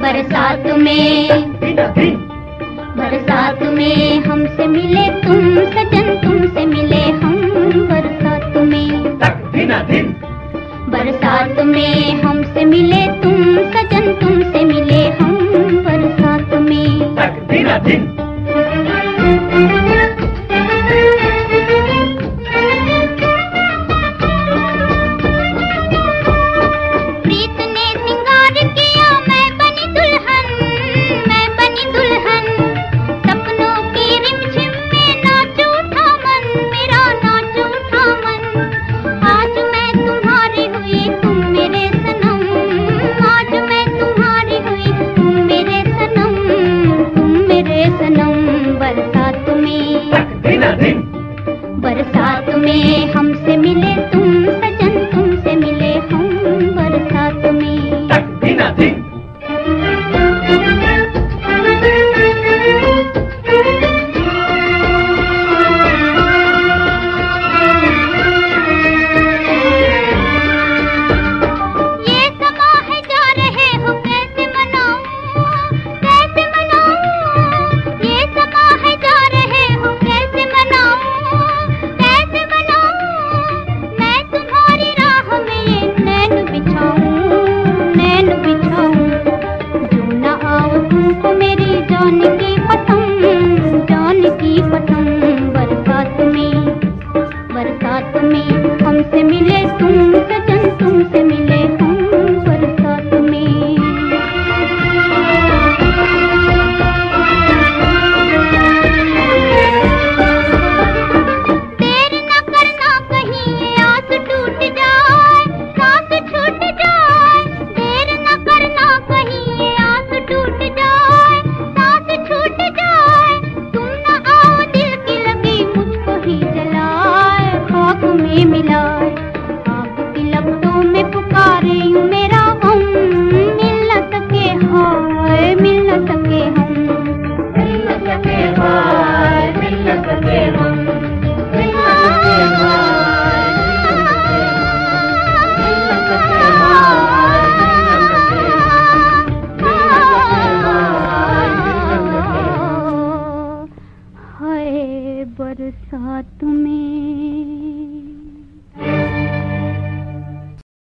बरसात में। बरसात में हमसे मिले तुम सजन तुमसे मिले हम बरसात में। बरसात में हम मुझे मिलाए आपकी में पुकारे यूँ मेरा हम। मिल हाय मिल न सके हम। मिल न बरसात में